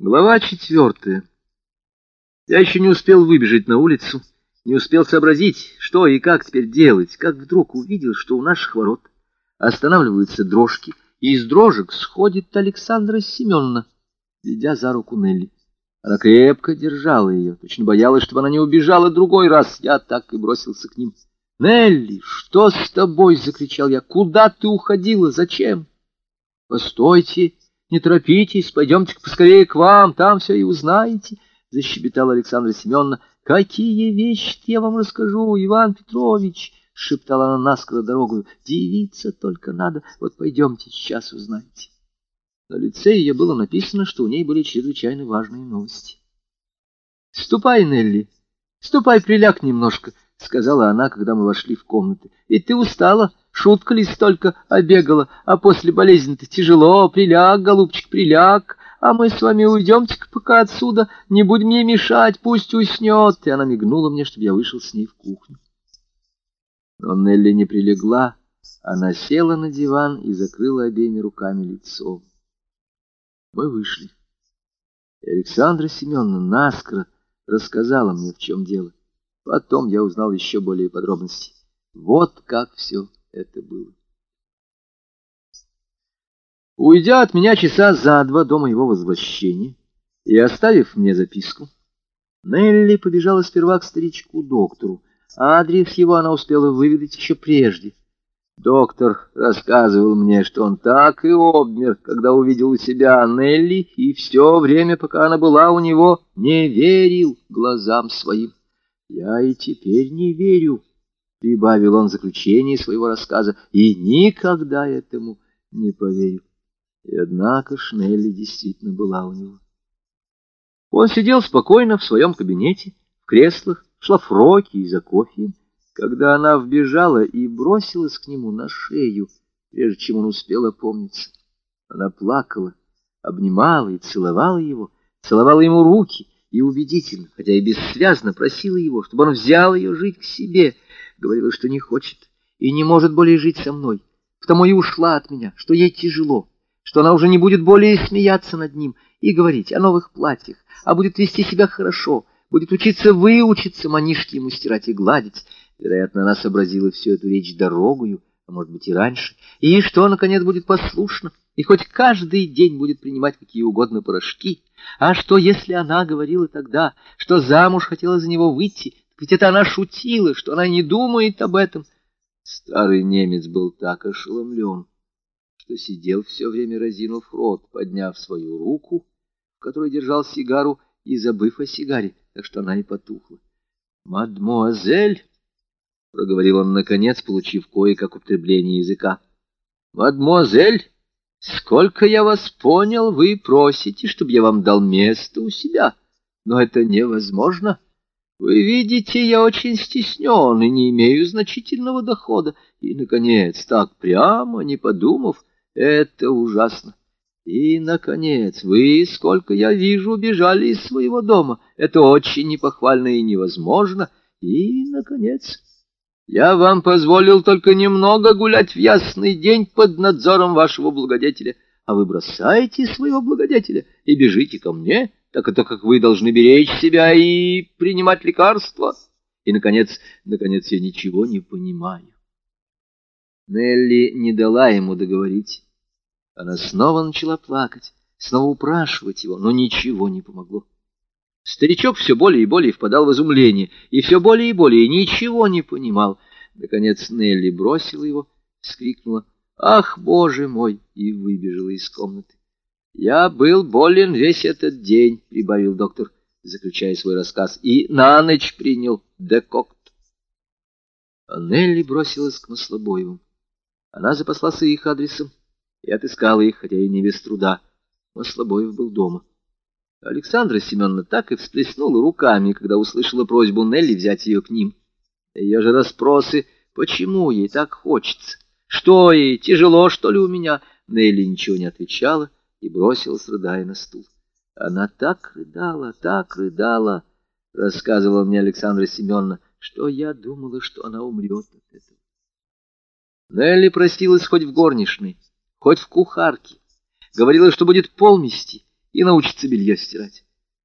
Глава четвертая. Я еще не успел выбежать на улицу, не успел сообразить, что и как теперь делать, как вдруг увидел, что у наших ворот останавливаются дрожки, и из дрожек сходит Александра Семеновна, ведя за руку Нелли. Она крепко держала ее, точно боялась, чтобы она не убежала другой раз. Я так и бросился к ним. «Нелли, что с тобой?» — закричал я. «Куда ты уходила? Зачем?» «Постойте!» Не торопитесь, пойдемте поскорее к вам, там все и узнаете, — защебетала Александра Семеновна. — Какие вещи я вам расскажу, Иван Петрович? — шептала она наскоро дорогу. — Девиться только надо, вот пойдемте, сейчас узнаете. На лице ее было написано, что у ней были чрезвычайно важные новости. — Ступай, Нелли, ступай, приляг немножко, — сказала она, когда мы вошли в комнаты. — И ты устала? — Шутка ли столько обегала, а после болезни-то тяжело. Приляг, голубчик, приляг, а мы с вами уйдемте-ка пока отсюда, не будем ей мешать, пусть уснет. И она мигнула мне, чтобы я вышел с ней в кухню. Но Нелли не прилегла, она села на диван и закрыла обеими руками лицо. Мы вышли. И Александра Семеновна наскоро рассказала мне, в чем дело. Потом я узнал еще более подробности. Вот как все это было. Уйдя от меня часа за два до моего возвращения и оставив мне записку, Нелли побежала сперва к старичку-доктору, а адрес его она успела выведать еще прежде. Доктор рассказывал мне, что он так и обмер, когда увидел у себя Нелли, и все время, пока она была у него, не верил глазам своим. Я и теперь не верю прибавил он заключение своего рассказа, и никогда этому не поверил. И однако Шнелли действительно была у него. Он сидел спокойно в своем кабинете, в креслах, в шлафроке и за кофеем, когда она вбежала и бросилась к нему на шею, прежде чем он успел опомниться. Она плакала, обнимала и целовала его, целовала ему руки и убедительно, хотя и бессвязно просила его, чтобы он взял ее жить к себе — говорила, что не хочет и не может более жить со мной, потому и ушла от меня, что ей тяжело, что она уже не будет более смеяться над ним и говорить о новых платьях, а будет вести себя хорошо, будет учиться выучиться манишки ему стирать и гладить. Вероятно, она сообразила всю эту речь дорогою, а может быть и раньше, и что, наконец, будет послушна, и хоть каждый день будет принимать какие угодно порошки. А что, если она говорила тогда, что замуж хотела за него выйти, ведь это она шутила, что она не думает об этом. Старый немец был так ошеломлен, что сидел все время разинув рот, подняв свою руку, в которой держал сигару, и забыв о сигаре, так что она и потухла. «Мадмуазель!» — проговорил он наконец, получив кое-как употребление языка. «Мадмуазель, сколько я вас понял, вы просите, чтобы я вам дал место у себя, но это невозможно». Вы видите, я очень стеснен и не имею значительного дохода. И, наконец, так прямо, не подумав, это ужасно. И, наконец, вы, сколько я вижу, бежали из своего дома. Это очень непохвально и невозможно. И, наконец, я вам позволил только немного гулять в ясный день под надзором вашего благодетеля, а вы бросаете своего благодетеля и бежите ко мне» так это как вы должны беречь себя и принимать лекарства. И, наконец, наконец, я ничего не понимаю. Нелли не дала ему договорить. Она снова начала плакать, снова упрашивать его, но ничего не помогло. Старичок все более и более впадал в изумление, и все более и более ничего не понимал. Наконец Нелли бросила его, вскрикнула «Ах, Боже мой!» и выбежала из комнаты. «Я был болен весь этот день», — прибавил доктор, заключая свой рассказ, — «и на ночь принял декокт». А Нелли бросилась к Маслобоевым. Она запаслась их адресом и отыскала их, хотя и не без труда. Маслобоев был дома. Александра Семеновна так и всплеснула руками, когда услышала просьбу Нелли взять ее к ним. Ее же расспросы, почему ей так хочется, что ей, тяжело, что ли, у меня, Нелли ничего не отвечала, — и бросилась, рыдая на стул. Она так рыдала, так рыдала, — рассказывала мне Александра Семеновна, что я думала, что она умрет от этого. Нелли простилась хоть в горничной, хоть в кухарке, говорила, что будет полмести, и научится белье стирать.